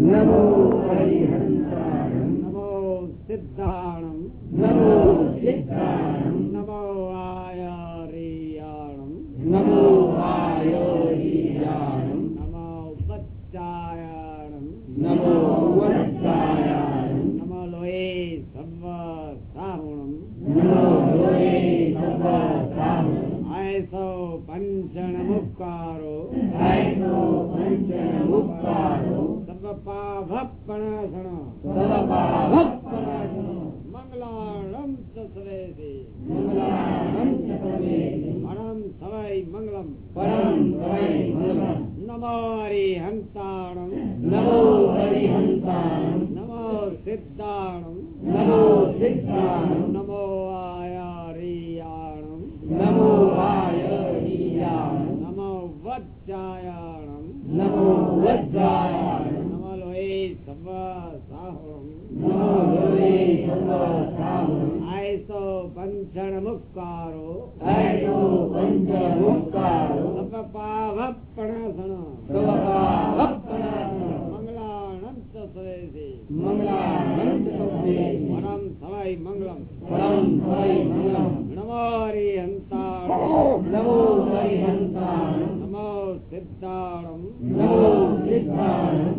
नमो हरिहन्ताय नमो सिद्धाणम् नमो सिद्धाय નમો હરિહંતા નમો હરિહંતા નમો સિદ્ધારમ નમો સિદ્ધારમ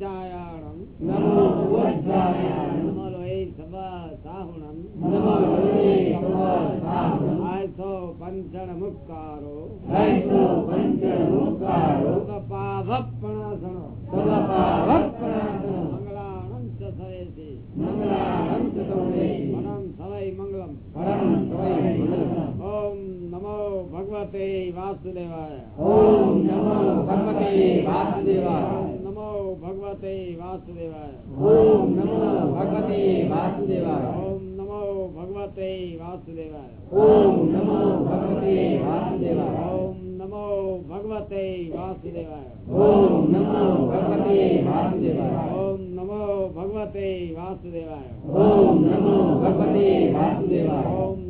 वज्जायाणं नमो वज्जायाणं नमो लोये सव साहुणं नमो लोये सव साहुणं आयसो पञ्चण मुक्कारो आयसो पञ्चण मुक्कारो तपावप्पणासन तपावप्पणासन मङ्गलानं च सवेसि मङ्गलानं च सवेसि परं सवै मङ्गलं परं सवै मङ्गलम् ॐ नमो भगवते वासुदेवाय ॐ नमो भगवते वासुदेवाय ભગવતે વાસુદેવાય. ઓમ નમો ભગવતે વાસુદેવાય. ઓમ નમો ભગવતે વાસુદેવાય. ઓમ નમો ભગવતે વાસુદેવાય. ઓમ નમો ભગવતે વાસુદેવાય. ઓમ નમો ભગવતે વાસુદેવાય. ઓમ નમો ભગવતે વાસુદેવાય. ઓમ નમો ભગવતે વાસુદેવાય. ઓમ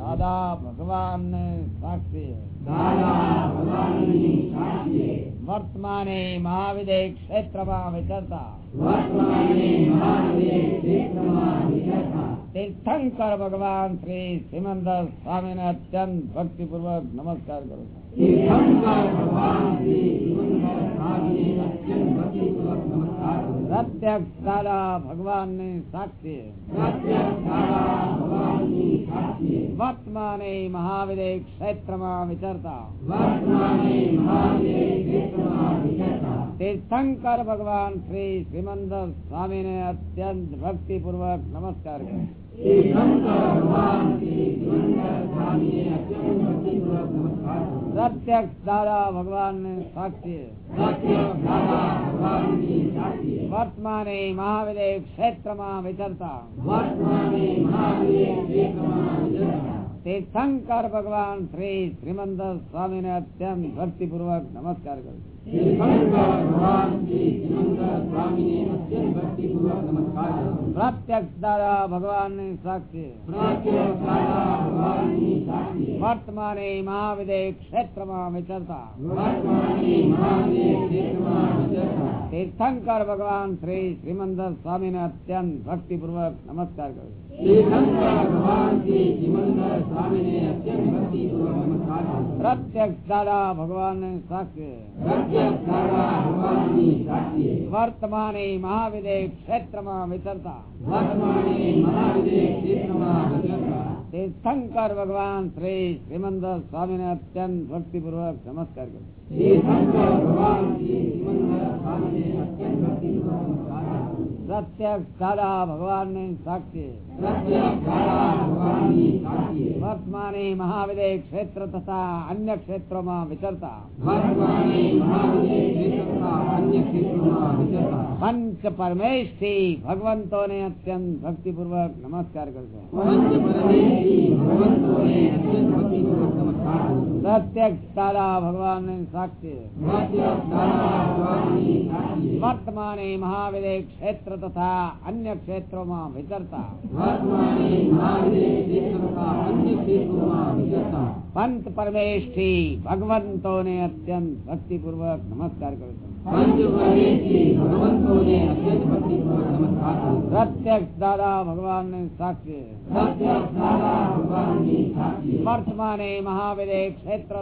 દાદા ભગવાન સાક્ષી. દાદા ભગવાન સાક્ષી. વર્તમાને મહાવિદે ક્ષેત્રમાં વિચરતા તીર્થંકર ભગવાન શ્રી સિમંદર સ્વામી ને અત્યંત ભક્તિપૂર્વક નમસ્કાર કરું પ્રત્યક્ષ દાદા ભગવાનની સાક્ષી વર્તમાને મહાવિદે ક્ષેત્રમાં વિચરતા વર્તમાને મહાવિદે તીર્થંકર ભગવાન શ્રી શ્રીમંદ સ્વામી ને અત્યંત ભક્તિ પૂર્વક નમસ્કાર પ્રત્યક્ષ દાદા ભગવાન ને સાક્ષી વર્તમાને મહાવિદે ક્ષેત્રમાં વિચરતા વર્તમાને મહાવિદે તીર્થંકર ભગવાન શ્રી શ્રીમંત સ્વામીને અત્યંત ભક્તિપૂર્વક નમસ્કાર કરું છું. તીર્થંકર ભગવાન શ્રી શ્રીમંત સ્વામીને અત્યંત ભક્તિપૂર્વક નમસ્કાર કરું પ્રત્યક્ષ દાદા ભગવાનની સાક્ષી વર્તમાને મહાવિદય ક્ષેત્રમાં વિચરતા તીર્થંકર ભગવાન શ્રી શ્રીમંત સ્વામીને અત્યંત ભક્તિપૂર્વક નમસ્કાર કરું છું. તીર્થંકર ભગવાન શ્રી શ્રીમંત સ્વામીને અત્યંત ભક્તિપૂર્વક નમસ્કાર કરું. પ્રત્યક્ષ દાદા ભગવાન સાક્ષી વર્તમાને મહાવિદેવ ક્ષેત્રમાં વિચરતા તે શંકર ભગવાન શ્રી શ્રીમંદ સ્વામી ને અત્યંત ભક્તિપૂર્વક નમસ્કાર કરું છું. તીર્થંકર ભગવાન શ્રી શ્રીમંદ ભગવાન ને અત્યંત ભક્તિપૂર્વક નમસ્કાર કરજો પંચ પરમેશ્વરી ભગવંતોને અત્યંત ભક્તિપૂર્વક નમસ્કાર કરું છું. પ્રત્યક્ષ ભગવાનની સાક્ષી વર્તમાને મહાવિદેવ ક્ષેત્ર તથા અન્ય ક્ષેત્રોમાં વિચરતા અન્ય ક્ષેત્રોમાં વિચરતા પંચ પરમેશથી ભગવંતોને અત્યંત ભક્તિપૂર્વક નમસ્કાર કરજો પંચ પરમેશ્વરી ભગવંતોને અત્યંત ભક્તિપૂર્વક નમસ્કાર કરું છું. પ્રત્યક્ષ દાદા ભગવાન ને સાક્ષી સત્ય દાદા ભગવાનની સાક્ષી વર્તમાને મહાવિદેવ ક્ષેત્ર તથા અન્ય ક્ષેત્રોમાં વિચરતા વર્તમાને મહાવીર ક્ષેત્ર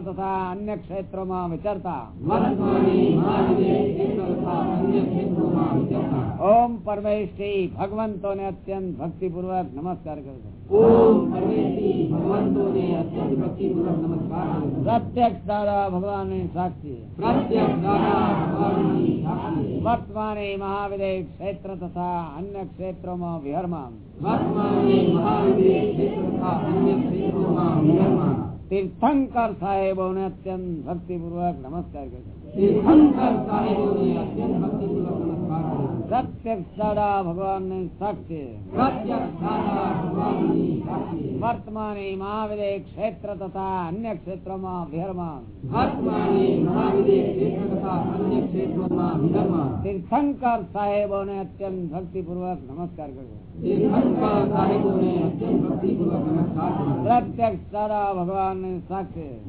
તથા અન્ય ક્ષેત્રોમાં વિચરતા ઓમ પરમેશ્વરી ભગવંતોને અત્યંત ભક્તિપૂર્વક નમસ્કાર કરજો ઓમ પરમેશ્વરી ભગવંતોને અત્યંત ભક્તિપૂર્વક નમસ્કાર કરું છું. પ્રત્યક્ષ દાદા ભગવાન ને સાક્ષી પ્રત્યક્ષ દાદા ભગવાનની સાક્ષી વર્તમાને વર્તમાને મહાવીર ક્ષેત્ર તથા અન્ય ક્ષેત્રોમાં વિહરમાન તીર્થંકર સાહેબોને અત્યંત ભક્તિપૂર્વક નમસ્કાર કરજો તીર્થંકર સાહેબોને અત્યંત ભક્તિપૂર્વક નમસ્કાર કરું છું. ભગવાન ને સાક્ષી. વર્તમાને મહાવિદેવ ક્ષેત્ર તથા અન્ય ક્ષેત્રોમાં વિહરમાન. તીર્થંકર તીર્થંકર સાહેબોને અત્યંત ભક્તિપૂર્વક નમસ્કાર કરું પ્રત્યક્ષ દાદા ભગવાન ને સાક્ષી.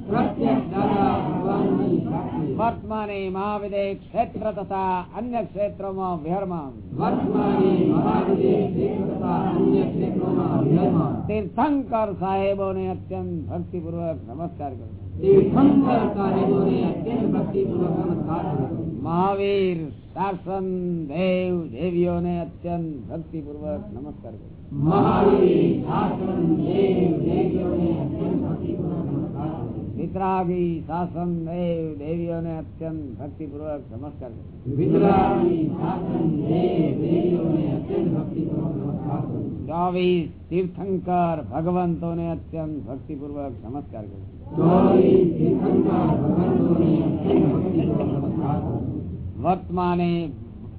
વર્તમાને મહાવિદેવ ક્ષેત્ર તથા અન્ય ક્ષેત્રોમાં વિહરમાન. મહાવીર વિહરમાન તીર્થંકર સાહેબોને અત્યંત ભક્તિપૂર્વક નમસ્કાર કરજો તીર્થંકર સાહેબોને અત્યંત ભક્તિપૂર્વક નમસ્કાર કરું. મહાવીર શાસન દેવ દેવીઓને અત્યંત ભક્તિપૂર્વક નમસ્કાર મહાવીર શાસન દેવ દેવીઓને અત્યંત ભક્તિપૂર્વક નમસ્કાર કરું. વિતરાગી શાસન દેવ દેવીઓને અત્યંત ભક્તિપૂર્વક વિતરાગી શાસન દેવ દેવીઓને અત્યંત ભક્તિપૂર્વક નમસ્કાર. ચોવીસ તીર્થંકર ભગવંતોને અત્યંત ભક્તિપૂર્વક નમસ્કાર કરું. વર્તમાને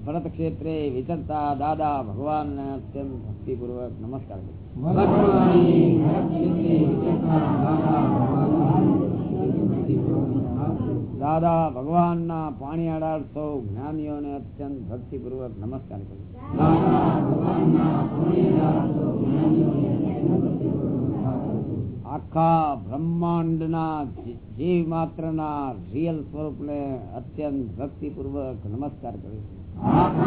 ભરત ક્ષેત્રે વિચરતા દાદા ભગવાનને અત્યંત ભક્તિપૂર્વક નમસ્કાર કરું વર્તમાને દાદા ભગવાનને છું. દાદા સૌ જ્ઞાનીઓને અત્યંત ભક્તિપૂર્વક નમસ્કાર કરું આખા બ્રહ્માંડના જીવ માત્રના રિયલ સ્વરૂપને અત્યંત ભક્તિપૂર્વક નમસ્કાર કરું છું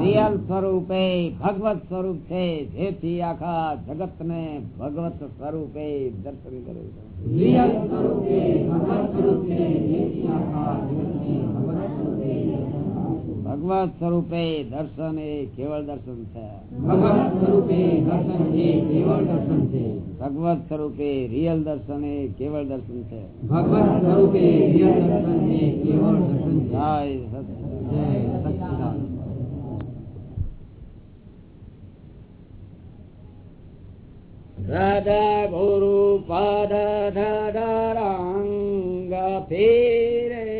રિયલ સ્વરૂપે ભગવત સ્વરૂપ છે, જેથી આખા જગતને ભગવત સ્વરૂપે દર્શન કરે છે. રિયલ સ્વરૂપે ભગવત સ્વરૂપે જેથી આખા જગતને ભગવત સ્વરૂપે ભગવત સ્વરૂપે દર્શન એ કેવળ દર્શન છે. ભગવત સ્વરૂપે દર્શન એ કેવળ દર્શન છે. ભગવત સ્વરૂપે રિયલ દર્શન એ કેવળ દર્શન છે. ભગવત સ્વરૂપે રિયલ દર્શન એ કેવળ દર્શન છે. જય સત જય સચ્ચિદાનંદ સદગુરુ પદ ધરંગ ફેરે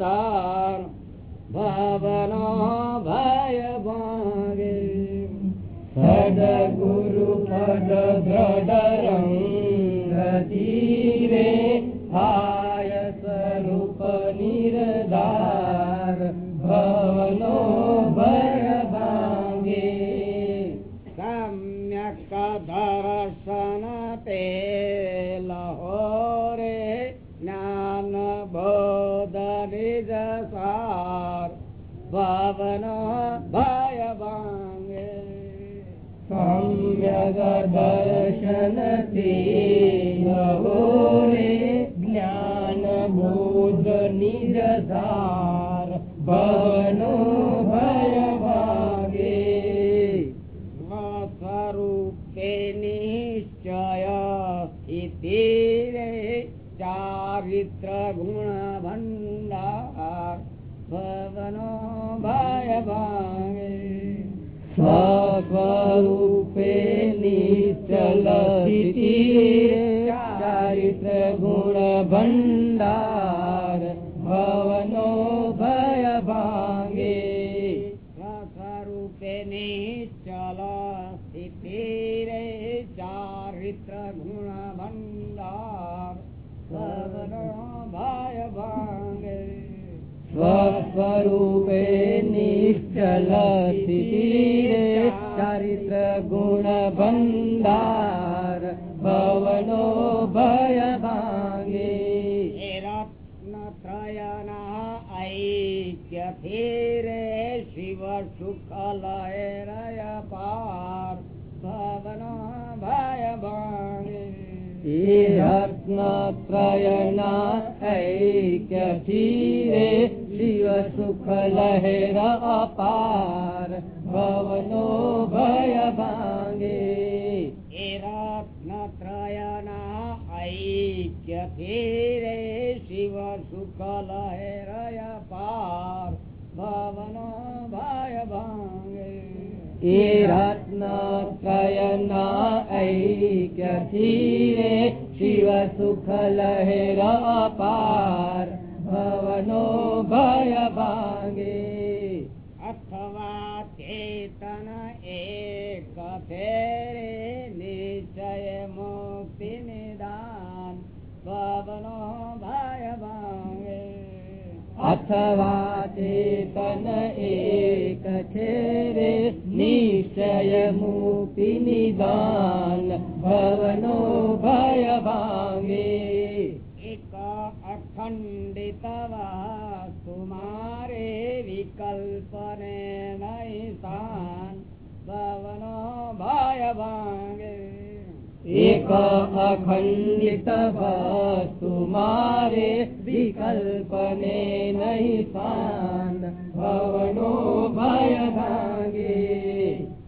धार भावनो भय भागे सद गुरु पद दृढ कल्पने नहि सन् भवनो भय भागे एक अखण्डितमा रे कल्पने नहि सन् पवनो भय भागे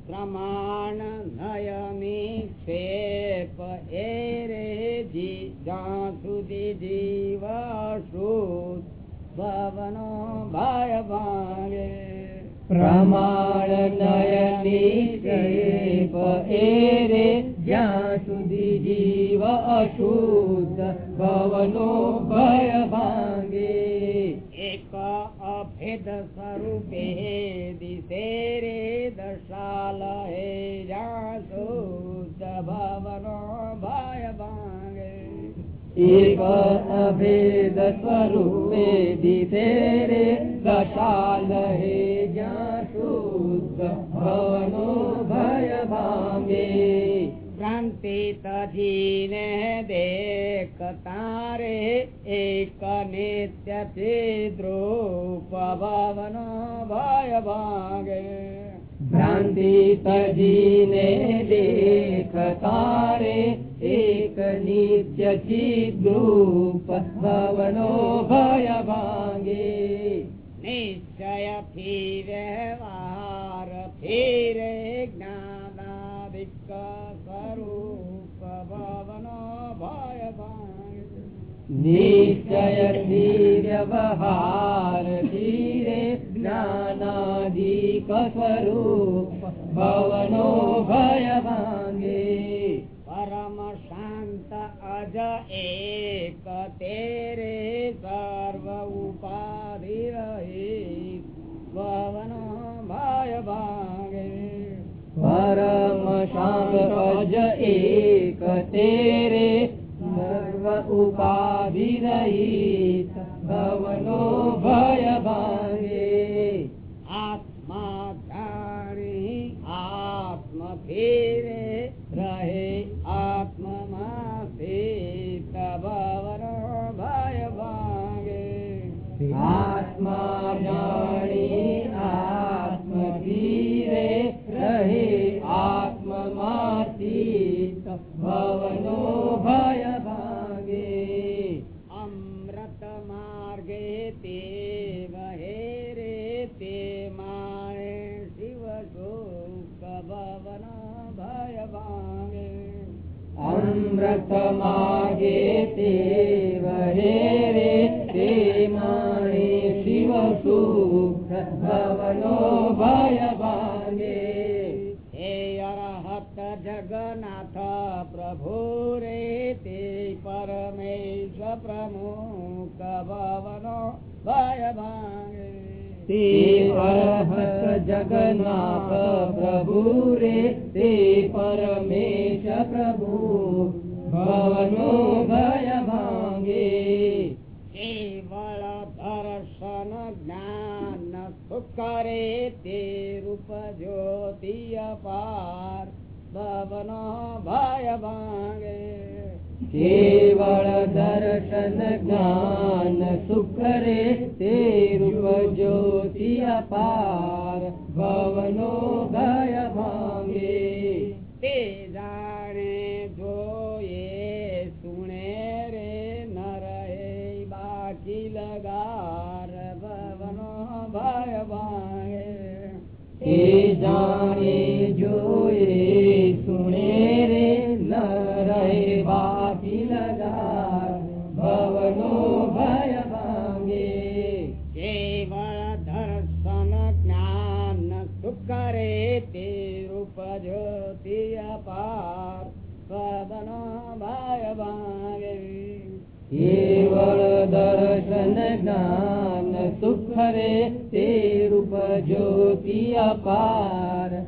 प्रमाण नयमिप एवासु ભવનો ભય ભાંગે. પ્રમાણ નયની રે જ્યાં સુધી જીવ અશુદ્ધ ભવનો ભય ભાંગે. એક અભેદ સ્વરૂપે દિશે રે દશાલ હે જ્યાં શુદ્ધ ભવનો ભય એક અભેદ સ્વરૂપે દિશે રે દશાલ હે જ્યાં શુદ્ધ ભવનો ભય ભાંગે ભ્રાંતિ તજીને દેખતા રે એક નિત્ય ચિદ્રૂપ ભવનો ભય ભાંગે ભ્રાંતિ તજીને દેખતા તારે એક નિત્ય ચિદ્રૂપ ભવનો ભય ભાંગે નિશ્ચયથી વ્યવહાર ફેરે જ્ઞાનાદિક સ્વરૂપ ભવનો ભય ભાંગે નિશ્ચયથી વ્યવહાર ધીરે જ્ઞાના સમાધિક સ્વરૂપ ભવનો ભય ભાંગે પરમ શાંત અજ એક તેરે સર્વ ઉપાધિ રહી. ભવન ભય ભાગે. પરમ શાંત અજ એક તેરે સર્વ ઉપાધિ રહી. ભવનો ભય ભાગે. આત્મા જાણી આત્મ સુખ दर्शन ज्ञान सुखरे ते रूप ज्योति अपार।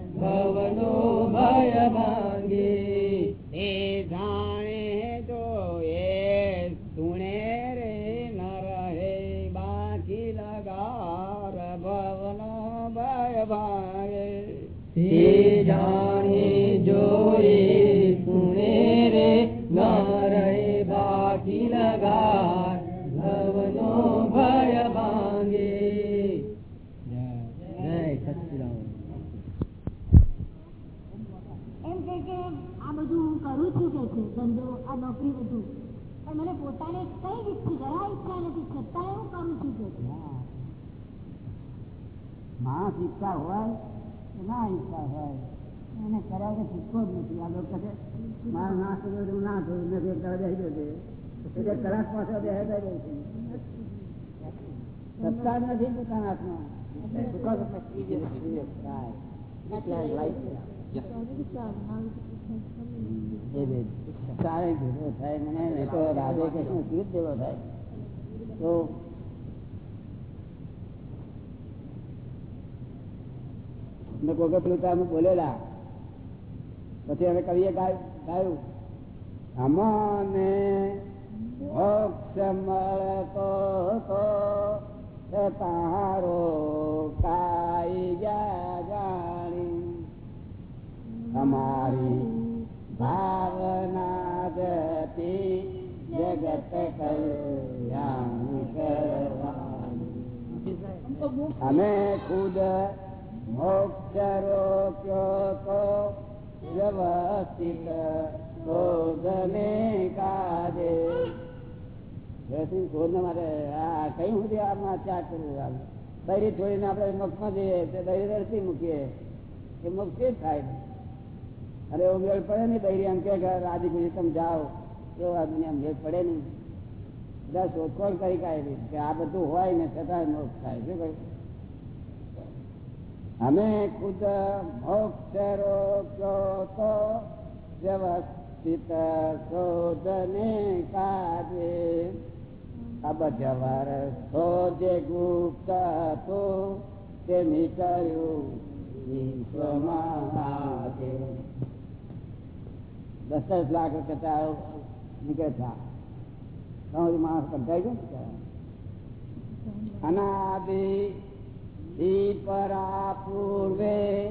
એટલે કોઈ પેલું તમે બોલેલા. પછી હવે કવિએ ગાયું ગાયું. અમને મોક્ષ મળતો તો તારો કાઈ જાણી. અમારી ભાવના જતી જગત અમે ખુદ મોક્ષ રોક્યો તો વ્યવસ્થિત શોધને કાજે રાજી ખુશી, તમે જાઓ. એવો પડે નહીં. બધા શોધખોળ કરી કાઢી કે આ બધું હોય ને છતાં મોક્ષ થાય. શું કહ્યું? અમે ખુદ મોક્ષ વ્યવસ્થિત શોધને કાજે અબજ વર્ષો જે ગુપ્ત લાખ રૂપિયા નીકળે છે તમારી પૂર્વે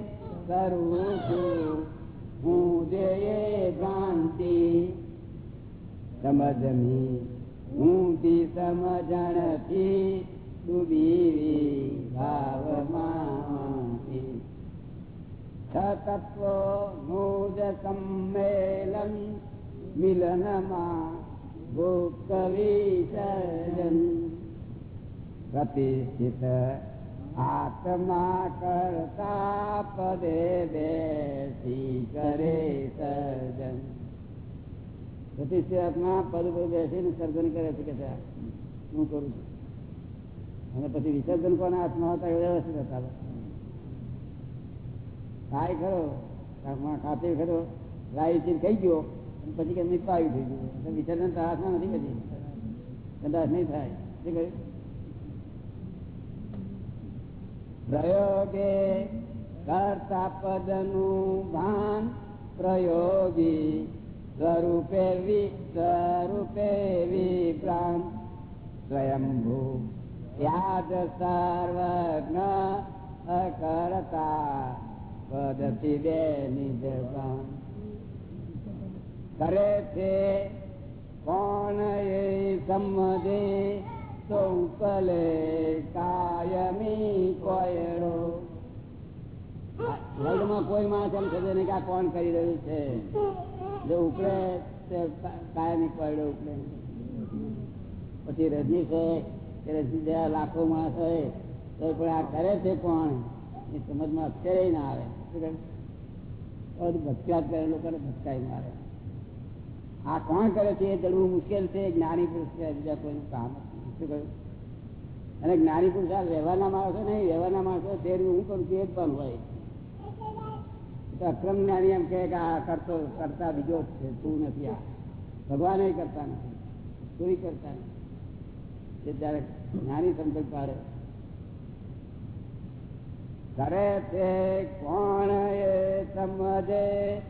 કરું છું. હું જે ભ્રાંતિ સમજની તી સમજણથી ડૂબી ભાવમાં છ તત્વો સંમેલન મિલનમાં ગુપ્ત વિસર્જન પ્રતિષ્ઠિત આત્મા કરતા પદે બેસી કરે સર્જન. પ્રતિષ્ઠિત આત્મા પદ પર બેસીને સર્જન કરે છે કે હું કરું છું? અને પછી વિસર્જન કોના હાથમાં હતા વ્યવસ્થિત હતા. થાય ખરો ખાતે ખરો લાઈ ચીર ખાઈ ગયો પછી કે પાયું થઈ ગયું. વિસર્જન તો હાથમાં નથી પછી કદાચ નહીં થાય. શું કહ્યું? પ્રયોગે કરતા પદનું ભાન પ્રયોગી સ્વરૂપે સ્વરૂપે વિભ્રાંત સ્વયંભૂ યાદ સર્વજ્ઞ અકર્તા પદથી બે નિજભાન કરે છે કોણ એ સમજે સૌકલે કાયમી કોયડો વર્લ્ડમાં કોઈ માણસ એમ કે આ કોણ કરી રહ્યું છે જો તે કાયમી કોયડો ઉપડે પછી રજની છે રજની જયા લાખો માણસ હોય, તો પણ આ કરે છે કોણ? એ સમજમાં અત્યારે ના આવે. ભટકાત કરે, લોકોને ભટકાઈ મારે. આ કોણ કરે છે એ જડવું મુશ્કેલ છે, જ્ઞાની પુરુષ છે, બીજા કોઈનું કામ શું કહ્યું અને જ્ઞાની પુરુષ આ વ્યવહારના માણસો નહીં, વ્યવહારના માણસો તે હું કરું છું, એ જ પણ હોય. અક્રમ જ્ઞાની એમ કે આ કરતો, કરતા બીજો છે, તું નથી આ. ભગવાન કરતા નથી. તું કરતા નથી. એ ત્યારે જ્ઞાની સંકલ્પ પાડે. કરે તે કોણ એ સમજે?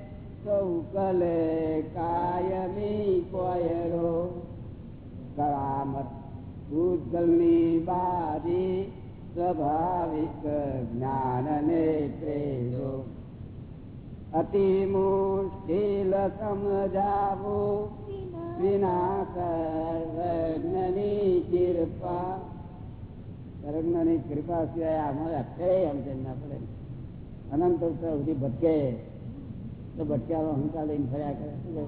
સૌ કલે કાયમી કોયરો કરામત ભૂતગલની બાજી સ્વાભાવિક જ્ઞાન ને પ્રેરો. અતિ મુશ્કેલ સમજાવું વિના સર્વજ્ઞની કૃપા સર્વજ્ઞની કૃપા સિવાય આમાં અક્ષરે સમજણ ના પડે અનંત સુધી ભટકે તો ભટક્યા હંકા લઈને ફર્યા કરે શું કહે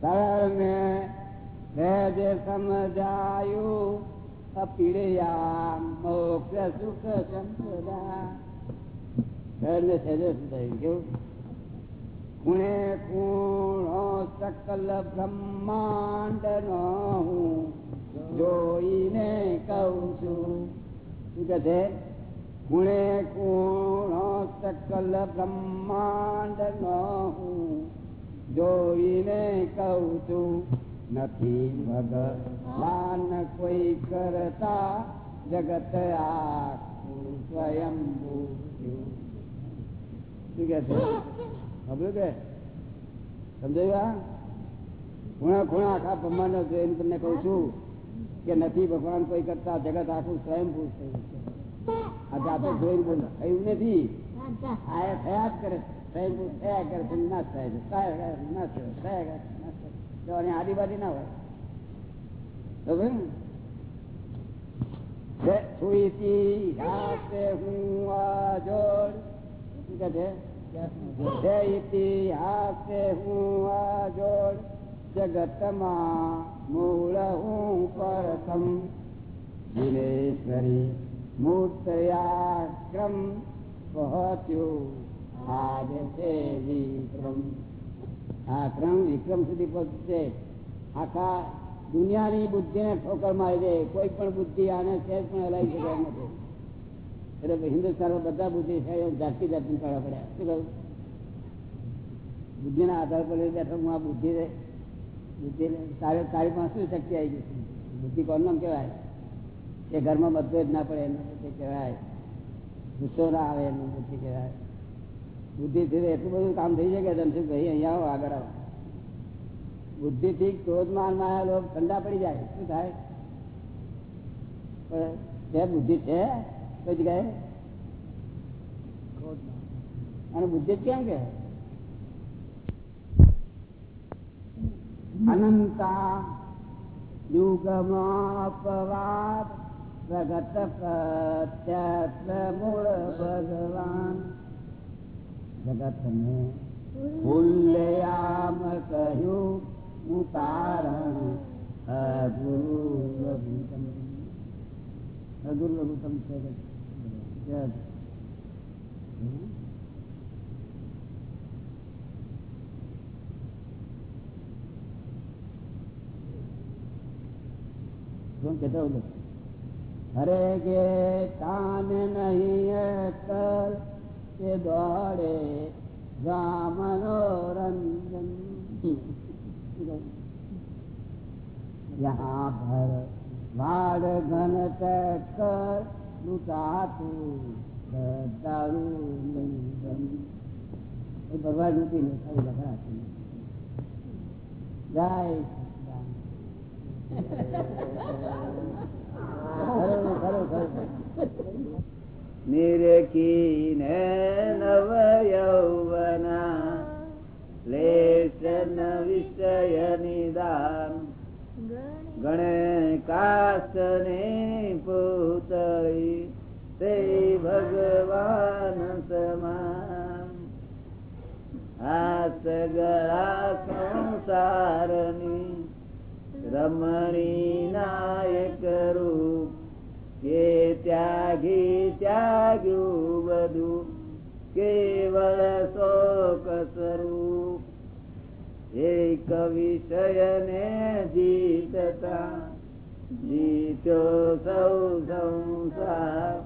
સરળને સમજાયું અપીડયા મોક્ષ, સુખ સંપદા સરળને સહેજે સમજાયું કેવું? ખૂણે ખૂણો સકલ બ્રહ્માંડ નો હું જોઈને કહું છું. શું કે છે? ખૂણો સકલ બ્રહ્માંડ નો હું જોઈને કહું છું. નથી ભગવાન કોઈ કરતા જગત આખું સ્વયંભૂ. શું કે છે? ખબર કે? સમજાયું ખૂણા ખૂણા આખા બ્રહ્માંડ જોઈને તમને કઉ છું કે નથી ભગવાન કોઈ કરતા જગત આખું સ્વયંભૂ થયું છે. આ જાતે જોઈને બોલ થયું નથી? આ થયા જ કરે. સ્વયંભૂ થયા કરે ના થાય છે. થયા કરે થાય. આદિવાદી ના હોય. જગતમાં મૂળ હું પ્રથમ. દિનેશ્વરી મૂર્તયાક્રમ પહોંચ્યું. આજ છે વિક્રમ. આ ત્રણ વિક્રમ સુધી પહોંચશે. આખા દુનિયાની બુદ્ધિને ઠોકર મારી દે. કોઈ પણ બુદ્ધિ આને સહેજ પણ હલાવી શકે એમ નથી. એટલે હિન્દુસ્તાનમાં બધા બુદ્ધિ છે જાતિ જાતિ કરવા પડ્યા. શું કહું? બુદ્ધિના આધાર પર બેઠો હું આ બુદ્ધિ બુદ્ધિ તારે, તારી પાસે શું શક્તિ આવી ગઈ બુદ્ધિ કોણ નામ કહેવાય? એ ઘરમાં બધો જ ના પડે એનું બુદ્ધિ કહેવાય. ગુસ્સો ના આવે એનું બુદ્ધિ કહેવાય. બુદ્ધિ થી એટલું બધું કામ થઈ શકે ધનસુખભાઈ અહીંયા આવો, આગળ આવો. બુદ્ધિ થી ક્રોધમાનમાં ઠંડા પડી જાય. શું થાય? છે બુદ્ધિ છે? કઈ જગ્યાએ? અને બુદ્ધિ કેમ કે? અનંતા યુગમાપવાદ પ્રગટ પ્રત્યક્ષ મૂળ ભગવાન. જગત ને ખુલ્લેઆમ કહ્યું હું તારણ લઘુતમ છે. શું કહેતો હરે કે કાન નહીં કર તે દોડે મનોરંજન यहाँ भर माड़ घन कर लुटा ભગવાન રૂપી ને સારી લખા હતી જય ખરું ખરું ખરું. નિરખીને નવ યૌવના લેશન વિષય નિદાન. ગણે કાસ્તને પૂતળી તે ભગવાન સમાન. હાથ ગળા સંસારની રમણી નાયક રૂપ કે ત્યાગી ત્યાગ્યું બધું કેવળ શોક સ્વરૂપ. એક વિષયને જીતતા જીત્યો સૌ સંસાર.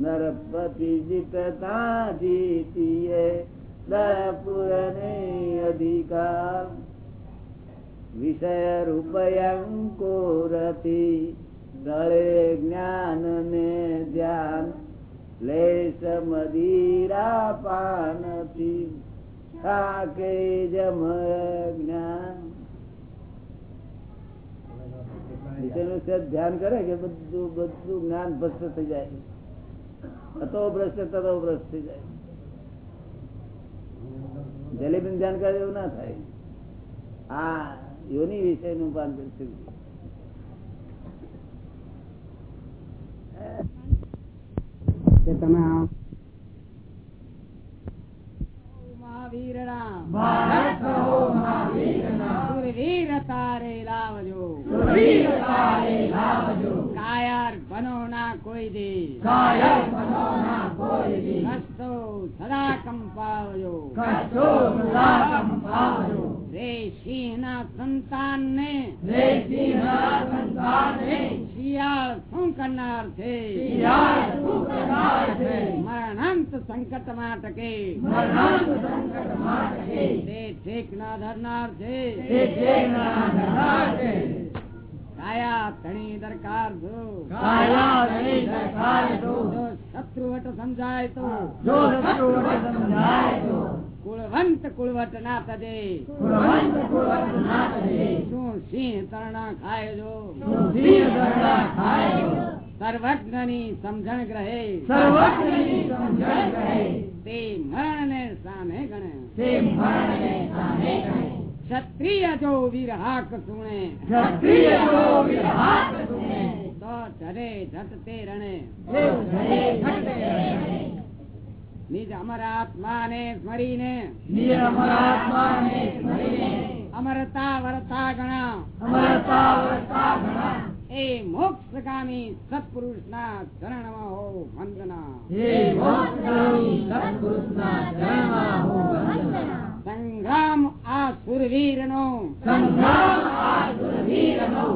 નરપતિ જીતતા જીતીએ દરપુરને અધિકાર. વિષય રૂપયંકોરથી દળે જ્ઞાન ને ધ્યાન લેશ પાનથી થાકે જમ જ્ઞાન. ધ્યાન કરે કે બધું બધું જ્ઞાન ભ્રષ્ટ થઈ જાય. તતો ભ્રષ્ટ તતો ભ્રષ્ટ થઈ જાય. જલેબી ધ્યાન કરે એવું ના થાય. આ યોની વિષયનું પાન કરશે તમે આ મહાવીરના ભારત કહો મહાવીરના સુરવીર તારે લાવજો. સુરવીર તારે લાવજો. કાયર બનો ના કોઈ દી. કાયર બનોના કોઈ દી. કષ્ટો સદા કંપાવજો. સદા કંપાવજો. રે સિંહ ના સંતાન ને રે સિંહના શિયાળ શું કરનાર છે શિયાળ શું કરનાર છે મરણાંત સંકટમાં ટકે મરણાંત સંકટ માટે તે ઠેક ના ધરનાર છે તે જેના ધરાર છે કાયા ધણી દરકાર જો. કાયા ધણી દરકાર જો. જો શત્રુવટ સમજાય તો. જો શત્રુવટ સમજાય તો. કુળવંત ના તદે કુળવંત ના કરે શું સિંહ તરણા ખાય જો? જો? સર્વજ્ઞની સમજણ ગ્રહે. તે મરણ ને સામે ગણે. ક્ષત્રિય જો વિરહાક સુણે. ક્ષત્રિય જો તો ચરે જટ રણે. તે જય ઘટે રહે નિજ અમર આત્માને સ્મરીને. અમરાત્માને સ્મરીને. અમરતા વરતા ગણા. અમરતા વર્તા એ મોક્ષગામી સત્પુરુષના ચરણમાં હો વંદના. હે મોક્ષગામી સત્પુરુષના ચરણમાં હું વંદના. સંગ્રામ આ સુરવીર નો સંગ્રામ આ સુરવીરનો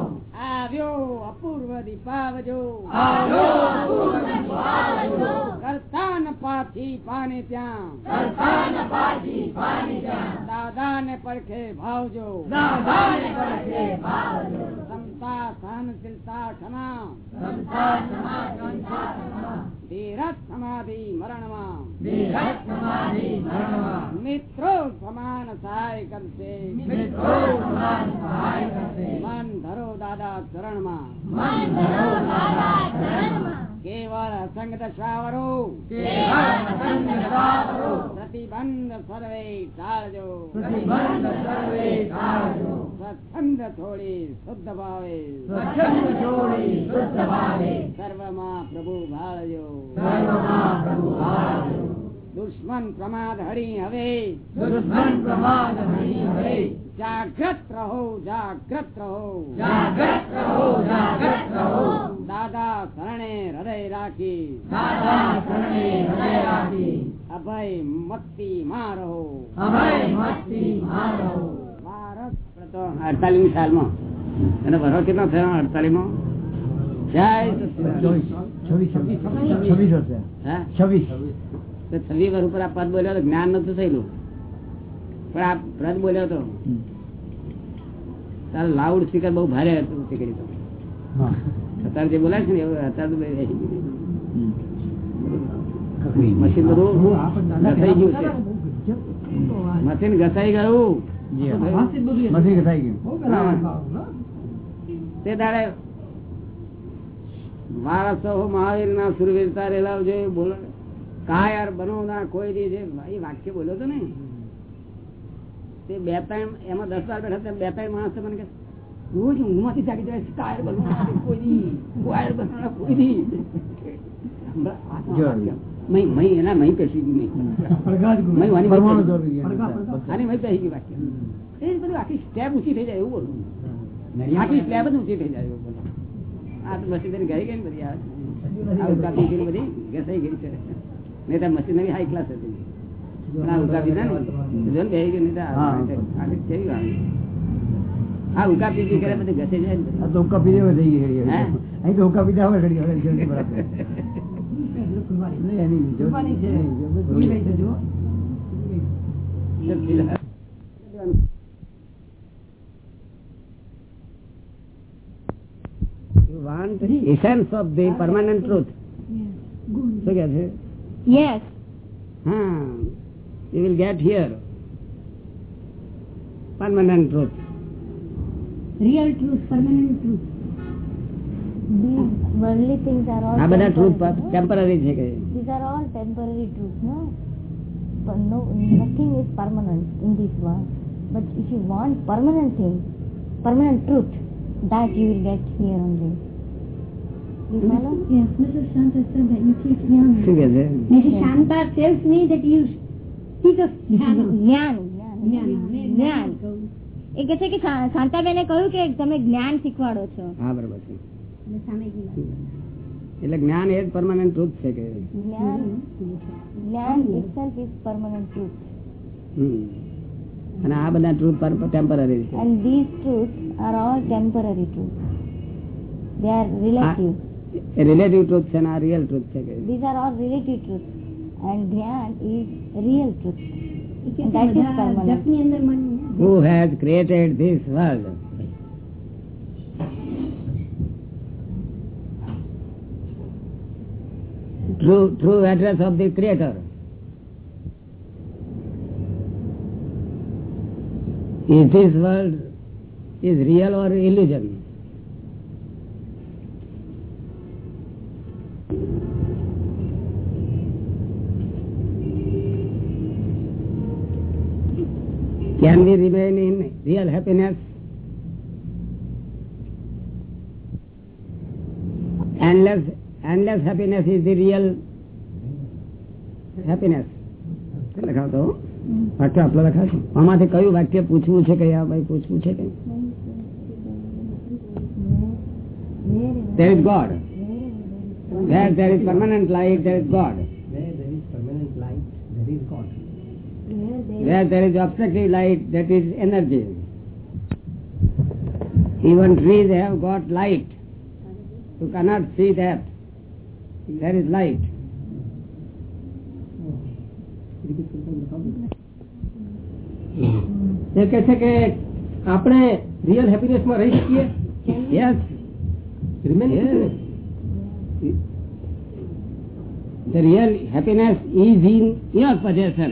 આવ્યો અપૂર્વ દીપાવજો. આવ્યો અપૂર્વ દીપાવજો. કરતા ન ત્યાં. પાછી પાણી ત્યાં. દાદા ને પડખે ભાવજો. ભાવજો સમતા સહનશીલતા ક્ષમા સંતા ક્ષમા ક્ષમા ધીરજ સમાધિ મરણમાં. સમાધિ મરણમાં. મિત્રો સમાન સહાય કરશે. મિત્રો સમાન સહાય કરશે. મન ધરો દાદા ચરણમાં. મન ધરો દાદા ચરણમાં. કેવળ અસંગત સાવરો પ્રતિબંધ સર્વે ટાળજો સ્વચ્છંદ થોડી શુદ્ધ ભાવે સર્વમાં પ્રભુ ભાળજો સર્વમાં પ્રભુ ભાળજો દુશ્મન પ્રમાદ હરી હવે. દુશ્મન પ્રમાદ હરી હવે. જાગ્રત રહો જાગ્રત રહો. જાગૃત રહો જાગ્રત રહો. દાદા શરણે હૃદય રાખી. દાદા શરણે હૃદય રાખી. અભય મક્તિ માં રહો. અભય મસ્તી મારો ભારત અડતાલીસ સાલમાં. એનો ભરો કેટલો થયો અડતાલીસમાં જય. છવ્વીસ છવ્વીસ છવ્વીસ છવ્વીસ. તો છવ્વીસ વર્ષ ઉપર આ પદ બોલ્યો હતો જ્ઞાન નતું થયેલું. પણ આ પદ બોલ્યો હતો તારે લાઉડ સ્પીકર બહુ ભારે હતું સ્પીકર તો. અત્યારે જે બોલાય છે ને એવું અત્યારે. મશીન બધું ઘસાઈ ગયું છે. મશીન ઘસાઈ ગયું. મશીન ઘસાઈ ગયું. તે તારે મારા સૌ મહાવીર ના સુરવીરતા રેલા જોઈએ બોલો કાયર બનો ના કોઈ દી જે એ વાક્ય બોલો તો ને. તે બે ત્રણ એમાં દસ વાર બેઠા બે ત્રણ માણસ મને કે રોજ ઊંઘમાંથી જાગી જાય કાયર બનો કોઈ દી. કાયર બનવાના કોઈ દી. મય મય એના મય પેશી ગયું મય મય વાની પરમાણુ પેશી. દોરી ગયા ગયું. આની મય પેશી ગયું વાક્ય. એ બધું આખી સ્ટેપ ઊંચી થઈ જાય એવું બોલું. આખી સ્લેબ જ ઊંચી થઈ જાય એવું બોલો. આ તો મશીનરી ગઈ ગઈ ને બધી આ. બધી ઘસાઈ ગઈ છે. નહીં તો મશીનરી હાઈ ક્લાસ હતી હા. તો કરે બધી જાય ને હુક્કા પીધે થઈ ગઈ અહીં તો પીધા હોય ઘડી want the essence of the permanent truth. શું કે છે યસ હા you will get here permanent truth real truth permanent truth These worldly things are all આ બધા ટ્રુથ temporary, no? ટેમ્પરરી છે કે These are all temporary truths, no? But no, nothing is permanent in this world. But if you want permanent thing, permanent truth, that you will get here only. શું કે છે. જ્ઞાન જ્ઞાન જ્ઞાન. જ્ઞાન એ કે છે કે શા- શાંતાબેને કહ્યું કે તમે જ્ઞાન શીખવાડો છો હા બરોબર છે એટલે જ્ઞાન એ જ પરમાનન્ટ ટ્રુથ છે કે જ્ઞાન. અને આ બધા ટ્રુથ ટેમ્પરરી છે are all temporary truths they are relative relative truth છે ને આ રિયલ ટ્રુથ છે કે these are all relative truths and dhyan is real truth Who has created this is બધા permanent. જપની અંદર મન who has created this world true true address of the creator is this world is real or illusion can we remain in real happiness endless endless happiness is the real happiness લખાવ તો વાક્ય આપડે લખાશે આમાંથી કયું વાક્ય પૂછવું છે કયા ભાઈ પૂછવું છે કે there is god where there is permanent light there is god Where there is obstructive light, that is energy. Even trees have got light. You cannot see that. There is light. એ કે છે કે આપણે real હેપીનેસમાં રહી શકીએ Yes. Remain Yes. The real happiness is in your possession.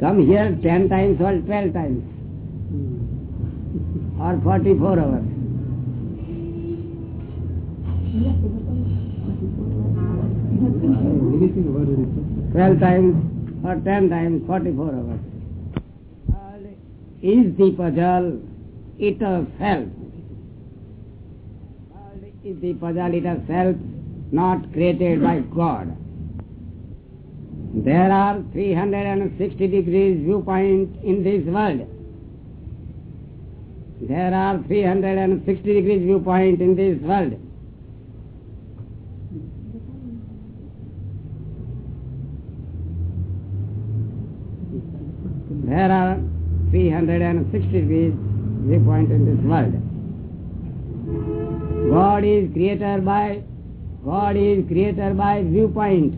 Come here ten times or twelve times hmm. or forty-four hours. Twelve times or ten times, forty-four hours. Is the puzzle itself. Is the puzzle itself, not created by God. There are 360 degrees viewpoint in this world. There are 360 degrees viewpoint in this world. There are 360 degrees viewpoint in this world. God is creator by God is creator by viewpoint,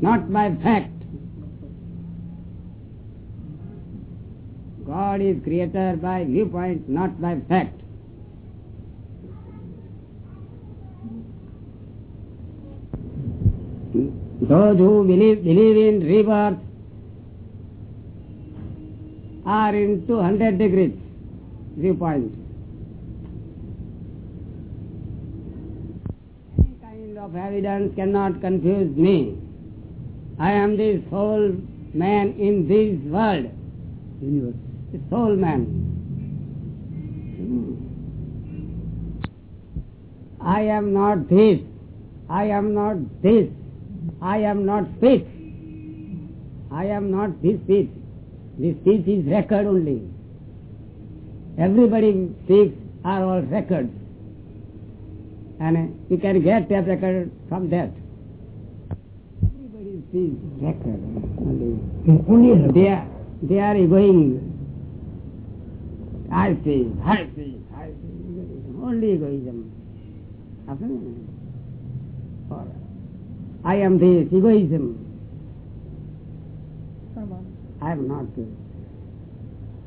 not by fact. God is creator by viewpoint, not by fact. Those who believe, believe in rebirth are in 200 degrees viewpoint. Any kind of evidence cannot confuse me. I am the sole man in this world. Universe. The sole man. Hmm. I am not this. I am not this. I am not speech. I am not this speech. This speech is record only. Everybody speaks are all records. And you can get that record from that. Everybody record only. They are, they are going. I see, I see, I see. Only egoism. Or I am this, egoism. I am not this.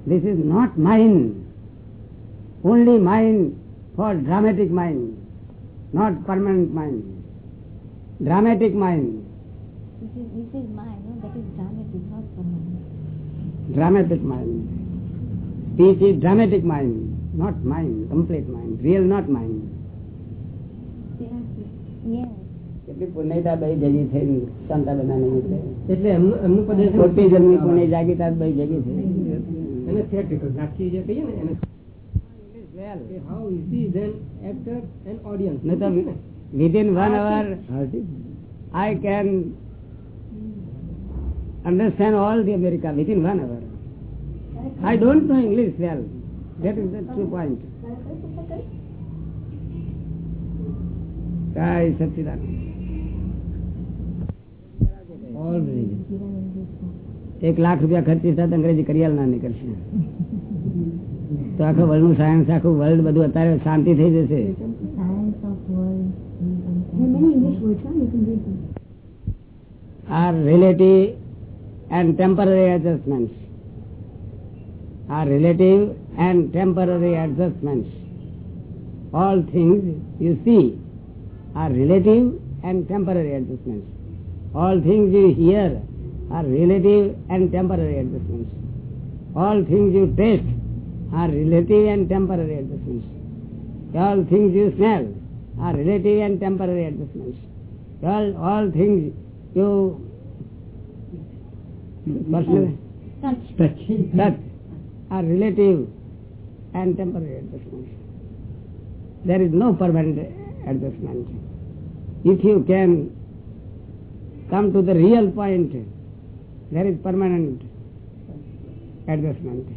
This is not mine. Only mine for dramatic mind, not permanent mind. Dramatic mind, dramatic, mind. This is dramatic mind, not mind, complete mind, real not mind. Yes. કેટલી પુણ્યતા ભાઈ જગી થઈ શાંતા બનાવી એટલે એમનું એમનું ખોટી જન્મી પુણ્ય જાગી તાર ભાઈ જગી થઈ એને theatrical, નાટકીય જે કહીએ understand all the America within one hour. I don't know English well. That is the true point. Jai Satchidanand. all એક લાખ રૂપિયા ખર્ચી સાથે અંગ્રેજી કરિયાલ ના નીકળશે તો આખું વર્લ્ડનું સાયન્સ આખું વર્લ્ડ બધું અત્યારે શાંતિ થઈ જશે Science of and temporary adjustments. Are relative and temporary adjustments. All things you see are relative and temporary adjustments. All things you hear are relative and temporary adjustments. All things you taste are relative and temporary adjustments. All things you smell are relative and temporary adjustments. All, all things you are relative and temporary adjustments. There is no permanent adjustment. If you can come to the real point, there is permanent adjustment.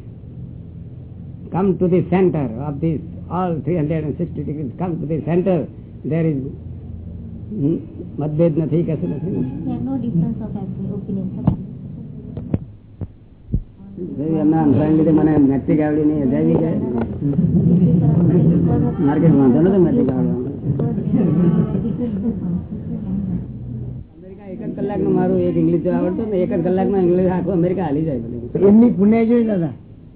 Come to the center of this, all 360 degrees, come to the center, there is hmm, મતભેદ નથી કશું નથી There are no difference of opinion. એમના અંતરાણ લીધે મને metric આવડી નહીં હજાવી ગયા માર્કેટ વાંધો નતો મેટ્રિક આવડવાનું. અમેરિકા એક જ કલાકનું મારું એક ઇંગ્લિશ આવડતું ને એક જ કલાકમાં ઇંગ્લિશ આખું અમેરિકા હાલી જાય એમની પુણ્ય જોઈ દાદા.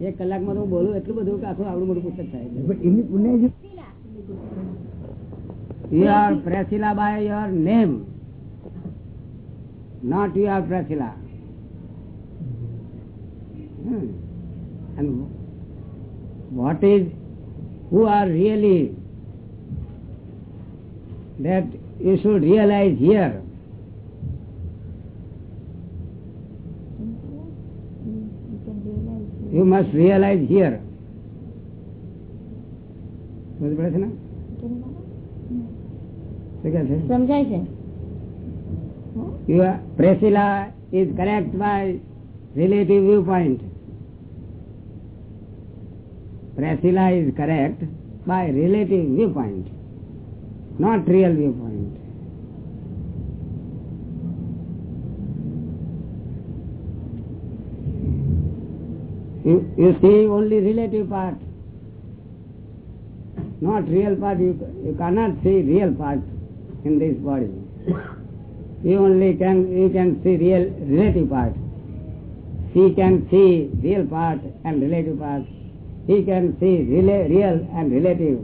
એક કલાકમાં તો હું બોલું એટલું બધું કે આખું આવડું મોટું પુસ્તક થાય. પણ એમની પુણ્ય જોઈ. You name not by your name, not you are Priscilla. Hmm. And what is, who are really, that you should realize here. You can realize. You must realize here. સમજ પડે છે ને શું કહે છે સમજાય છે Your Priscilla is correct by relative viewpoint. Priscilla is correct by relative viewpoint, not real viewpoint. You, you see only relative part, not real part. You, you cannot see real part in this body. You only can you can see real relative part. He can see real part and relative part. He can see real and relative.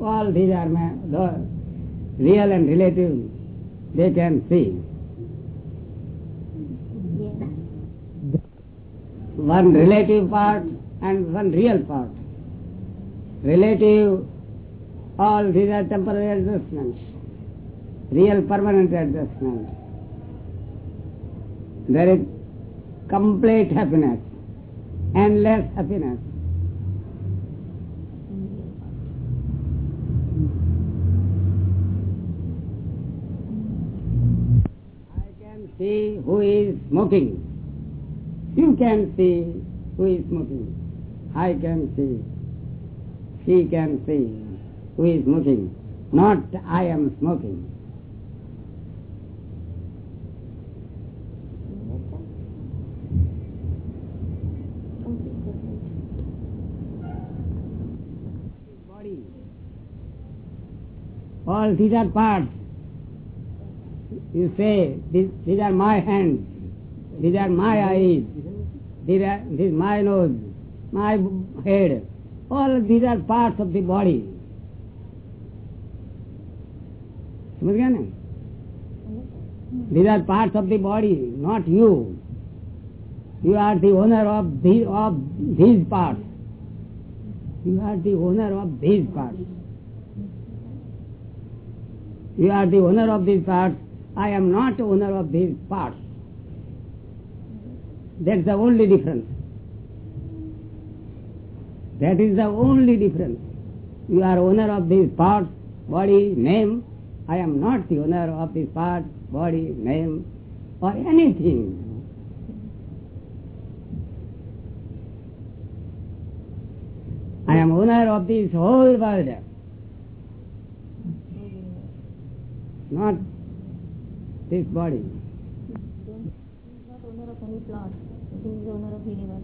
All these are real and relative. They can see. One relative part and one real part. Relative, all these are temporary adjustments. Real permanent adjustment. There is complete happiness, endless happiness. I can see who is smoking. You can see who is smoking. I can see. She can see who is smoking. Not I am smoking. All these are parts. You say, these, these are my hands, these are my eyes, these are, this is my nose, my head. All these are parts of the body. समझ गया ना these are parts of the body not you you are the owner of these of these parts you are the owner of these parts you are the owner of these parts i am not owner of these parts. That's the only difference. That is the only difference. You are owner of these parts body name. I am not the owner of these parts, body, name, or anything. I am owner of this whole world, not this body. Then he is not owner of any plot. He is owner of universe.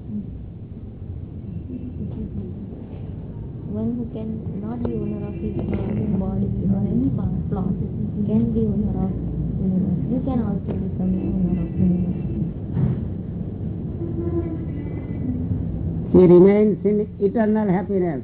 One who can not be owner of his, body or any plot can be owner of universe. You can also become owner of universe. He remains in eternal happiness.